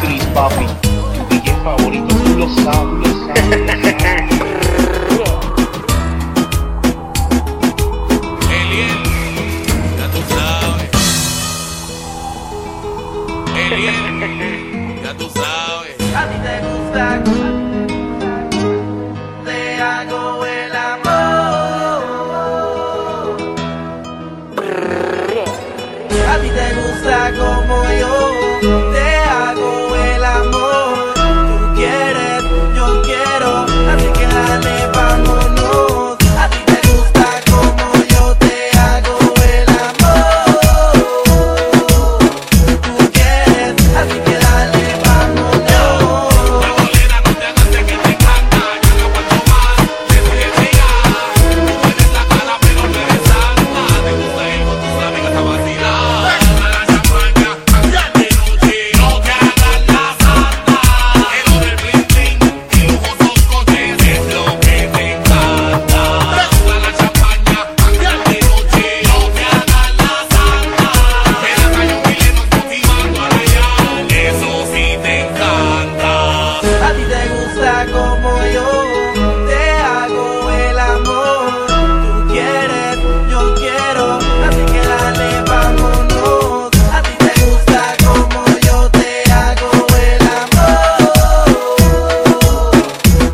Chris, papi. Tu DJ favorito, tú lo sabes. Eliel, ya tú sabes. Eliel, ya tú sabes. A ti te gusta Te hago el amor A ti te gusta como de como yo te hago el amor. Tú quieres, yo quiero, así que dale, vámonos. A ti te gusta como yo te hago el amor.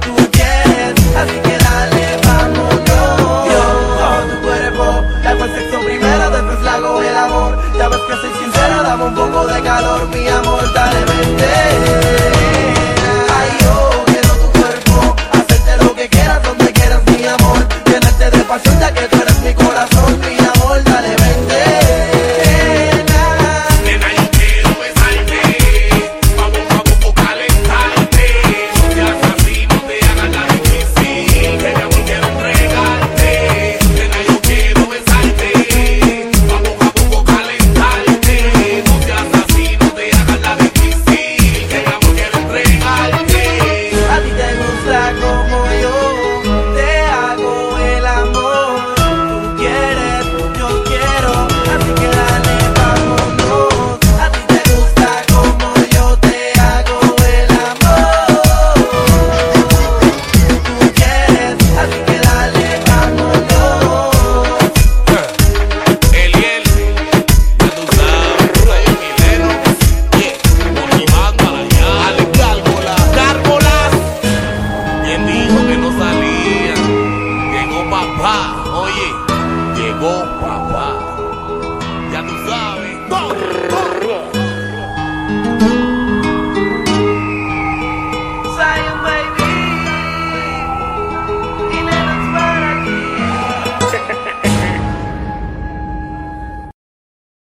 Tú quieres, así que dale, vámonos. Yo oh, tu cuerpo, hago el sexo primero, después le hago el amor. Ya ves que soy sincero, dame un poco de calor, mi amor, dale, vente. Wow.